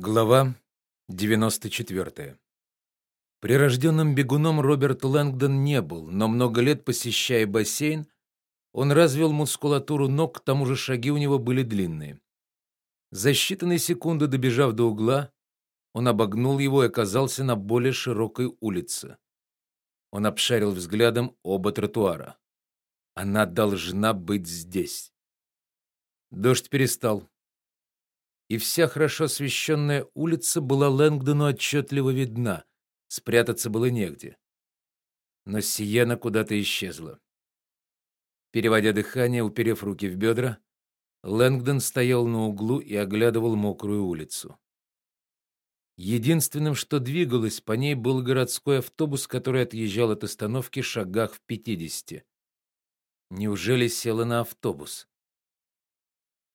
Глава 94. Прирожденным бегуном Роберт Лэнгдон не был, но много лет посещая бассейн, он развил мускулатуру ног, к тому же шаги у него были длинные. За считанные секунды добежав до угла, он обогнул его и оказался на более широкой улице. Он обшарил взглядом оба тротуара. Она должна быть здесь. Дождь перестал и вся хорошо освещенная улица была Лэнгдону отчетливо видна. Спрятаться было негде. Но Сиена куда-то исчезла. Переводя дыхание, уперев руки в бедра, Лэнгдон стоял на углу и оглядывал мокрую улицу. Единственным, что двигалось по ней, был городской автобус, который отъезжал от остановки шагах в пятидесяти. Неужели села на автобус?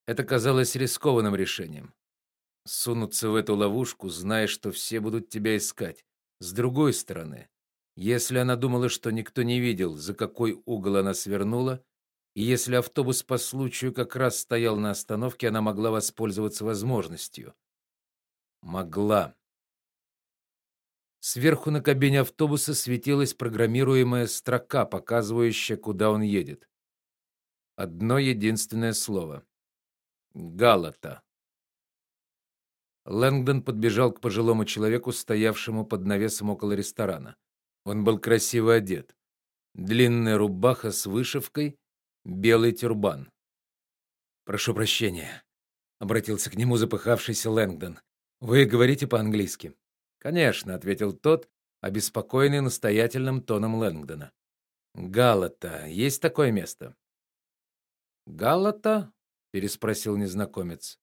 Это казалось рискованным решением. Сунуться в эту ловушку, зная, что все будут тебя искать. С другой стороны, если она думала, что никто не видел, за какой угол она свернула, и если автобус по случаю как раз стоял на остановке, она могла воспользоваться возможностью. Могла. Сверху на кабине автобуса светилась программируемая строка, показывающая, куда он едет. Одно единственное слово. Галата. Лэнгдон подбежал к пожилому человеку, стоявшему под навесом около ресторана. Он был красиво одет. Длинная рубаха с вышивкой, белый тюрбан. "Прошу прощения", обратился к нему запыхавшийся Лэнгдон. "Вы говорите по-английски?" "Конечно", ответил тот, обеспокоенный настоятельным тоном Лэнгдона. "Галата, есть такое место?" "Галата?" Переспросил незнакомец.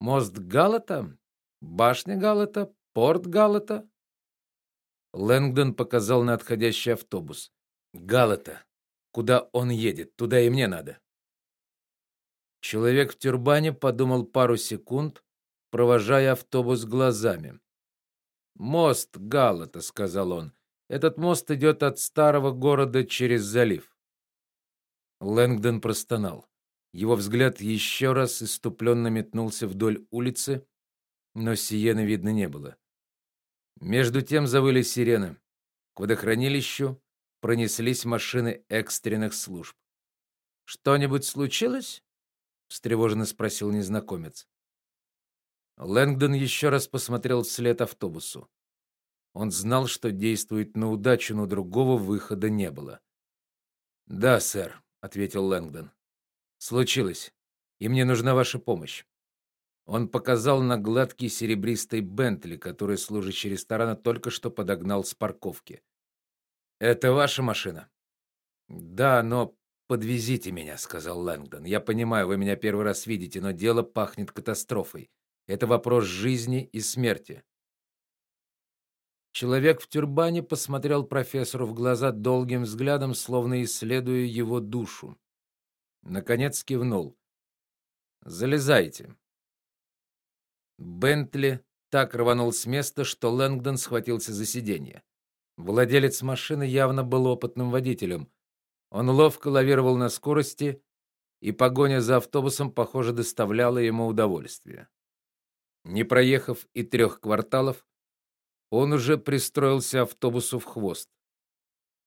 Мост Галата? Башня Галата? Порт Галата? Лэнгдон показал на отходящий автобус. Галата. Куда он едет? Туда и мне надо. Человек в тюрбане подумал пару секунд, провожая автобус глазами. Мост Галата, сказал он. Этот мост идет от старого города через залив. Лэнгдон простонал. Его взгляд еще раз иступленно метнулся вдоль улицы, но Сиены видно не было. Между тем завыли сирены. К водохранилищу пронеслись машины экстренных служб. Что-нибудь случилось? встревоженно спросил незнакомец. Лэнгдон еще раз посмотрел вслед автобусу. Он знал, что действует на удачу, но другого выхода не было. "Да, сэр", ответил Лэнгдон. Случилось, и мне нужна ваша помощь. Он показал на гладкий серебристый Бентли, который служащий ресторана только что подогнал с парковки. Это ваша машина? Да, но подвезите меня, сказал Лэнгдон. Я понимаю, вы меня первый раз видите, но дело пахнет катастрофой. Это вопрос жизни и смерти. Человек в тюрбане посмотрел профессору в глаза долгим взглядом, словно исследуя его душу. Наконец кивнул. Залезайте. Бентли так рванул с места, что Лэнгдон схватился за сиденье. Владелец машины явно был опытным водителем. Он ловко лавировал на скорости, и погоня за автобусом, похоже, доставляла ему удовольствие. Не проехав и трех кварталов, он уже пристроился автобусу в хвост.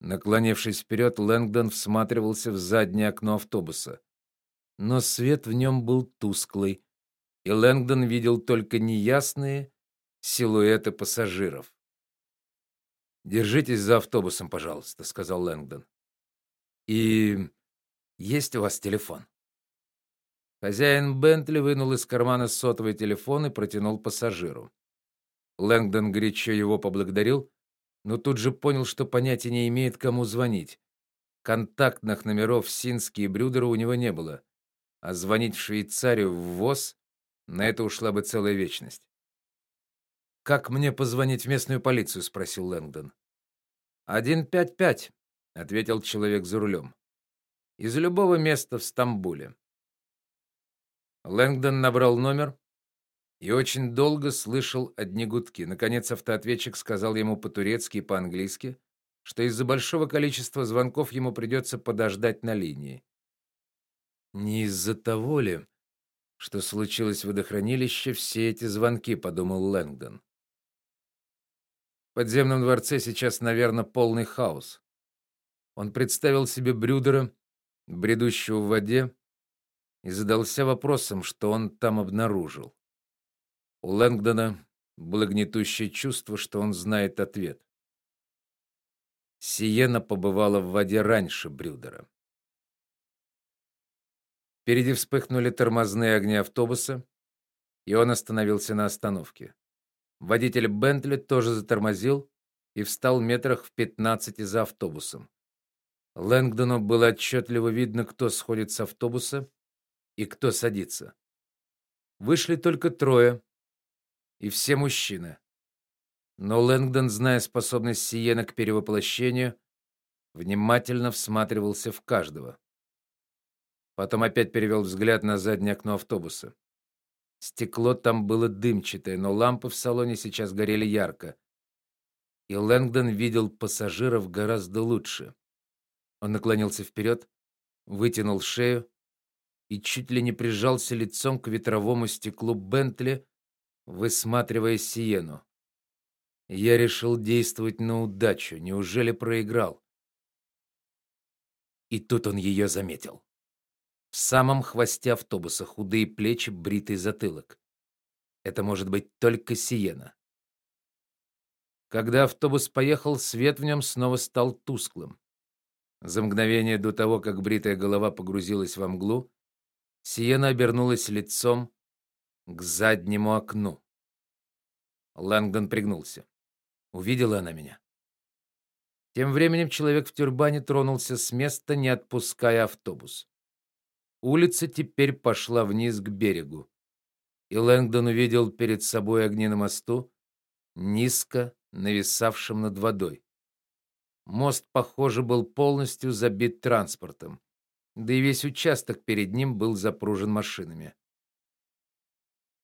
Наклонившись вперед, Лэнгдон всматривался в заднее окно автобуса. Но свет в нем был тусклый, и Лэнгдон видел только неясные силуэты пассажиров. Держитесь за автобусом, пожалуйста, сказал Лэнгдон. И есть у вас телефон? Хозяин Бентли вынул из кармана сотовый телефон и протянул пассажиру. Лэнгдон горячо его поблагодарил но тут же понял, что понятия не имеет, кому звонить. Контактных номеров Сински и Брюдера у него не было, а звонить в Швейцарию в ВОЗ на это ушла бы целая вечность. Как мне позвонить в местную полицию, спросил Лэнгдон. «155», — ответил человек за рулем. «Из любого места в Стамбуле». Лэнгдон набрал номер, и очень долго слышал одни гудки. Наконец автоответчик сказал ему по-турецки и по-английски, что из-за большого количества звонков ему придется подождать на линии. Не из-за того ли, что случилось в водохранилище, все эти звонки, подумал Лэнгдон. В подземном дворце сейчас, наверное, полный хаос. Он представил себе Брюдера, бредущего в воде, и задался вопросом, что он там обнаружил. У Лэнгдона было гнетущее чувство, что он знает ответ. Сиена побывала в воде раньше Брюдера. Впереди вспыхнули тормозные огни автобуса, и он остановился на остановке. Водитель Бентли тоже затормозил и встал метрах в пятнадцати за автобусом. Лэнгдону было отчетливо видно, кто сходит с автобуса и кто садится. Вышли только трое, и все мужчины. Но Лэнгдон, зная способность Сиена к перевоплощению, внимательно всматривался в каждого. Потом опять перевел взгляд на заднее окно автобуса. Стекло там было дымчатое, но лампы в салоне сейчас горели ярко. И Лэнгдон видел пассажиров гораздо лучше. Он наклонился вперед, вытянул шею и чуть ли не прижался лицом к ветровому стеклу Бентли, высматривая Сиену. Я решил действовать на удачу. Неужели проиграл? И тут он ее заметил. В самом хвосте автобуса худые плечи, бритый затылок. Это может быть только Сиена. Когда автобус поехал, свет в нем снова стал тусклым. За мгновение до того, как бритая голова погрузилась во мглу, Сиена обернулась лицом к заднему окну. Лэнгдон пригнулся. Увидела она меня. Тем временем человек в тюрбане тронулся с места, не отпуская автобус. Улица теперь пошла вниз к берегу. И Лэнгдон увидел перед собой огни на мосту, низко нависавшем над водой. Мост, похоже, был полностью забит транспортом, да и весь участок перед ним был запружен машинами.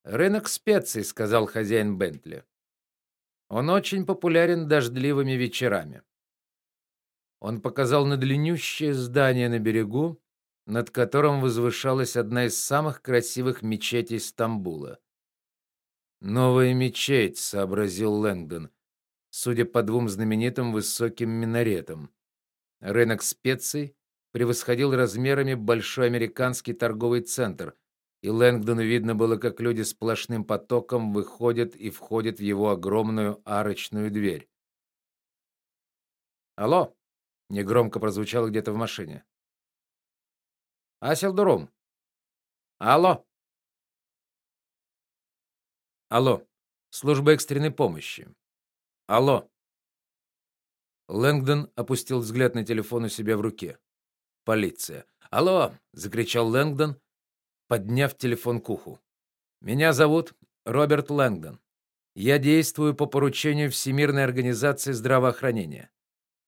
Рынок специй, сказал хозяин Бентли. Он очень популярен дождливыми вечерами. Он показал на длиннющее здание на берегу, над которым возвышалась одна из самых красивых мечетей Стамбула. Новая мечеть, сообразил Лэнгдон, судя по двум знаменитым высоким минаретам. Рынок специй превосходил размерами большой американский торговый центр, и Лэнгдону видно было, как люди сплошным потоком выходят и входят в его огромную арочную дверь. Алло, негромко прозвучало где-то в машине. Аселдурум. Алло. Алло. Служба экстренной помощи. Алло. Лэнгдон опустил взгляд на телефон у себя в руке. Полиция. Алло, закричал Лэнгдон, подняв телефон к уху. Меня зовут Роберт Лэнгдон. Я действую по поручению Всемирной организации здравоохранения.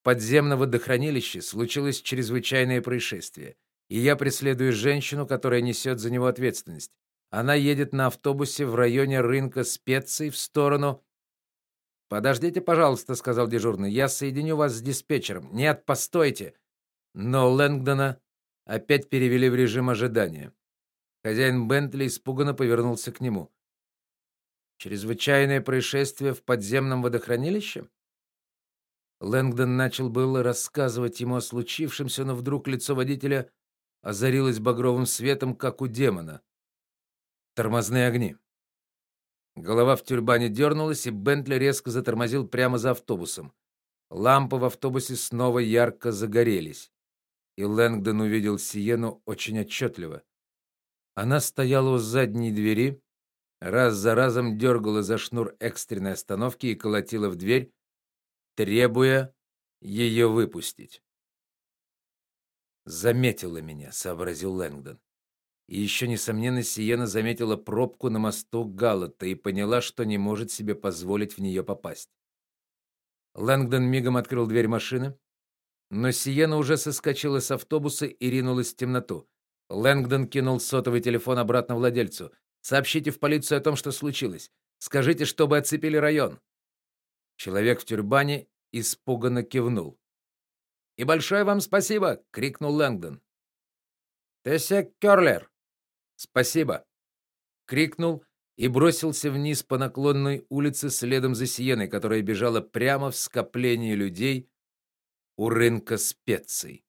В подземном водохранилище случилось чрезвычайное происшествие и я преследую женщину, которая несет за него ответственность. Она едет на автобусе в районе рынка специй в сторону Подождите, пожалуйста, сказал дежурный. Я соединю вас с диспетчером. Нет, постойте. Но Лэнгдона опять перевели в режим ожидания. Хозяин Бентли испуганно повернулся к нему. Чрезвычайное происшествие в подземном водохранилище? Лэнгдон начал было рассказывать ему о случившемся, но вдруг лицо водителя озарилась багровым светом, как у демона. Тормозные огни. Голова в тюрбане дернулась, и Бентли резко затормозил прямо за автобусом. Лампы в автобусе снова ярко загорелись, и Лэнгдон увидел Сиену очень отчетливо. Она стояла у задней двери, раз за разом дергала за шнур экстренной остановки и колотила в дверь, требуя ее выпустить. Заметила меня, сообразил Лэнгдон. И еще несомненно Сиена заметила пробку на мосту Галлата и поняла, что не может себе позволить в нее попасть. Лэнгдон мигом открыл дверь машины, но Сиена уже соскочила с автобуса и ринулась в темноту. Лэнгдон кинул сотовый телефон обратно владельцу. Сообщите в полицию о том, что случилось. Скажите, чтобы оцепили район. Человек в тюрбане испуганно кивнул. И большое вам спасибо, крикнул Лэнгдон. Тессе Кёрлер. Спасибо. крикнул и бросился вниз по наклонной улице следом за Сиеной, которая бежала прямо в скопление людей у рынка специй.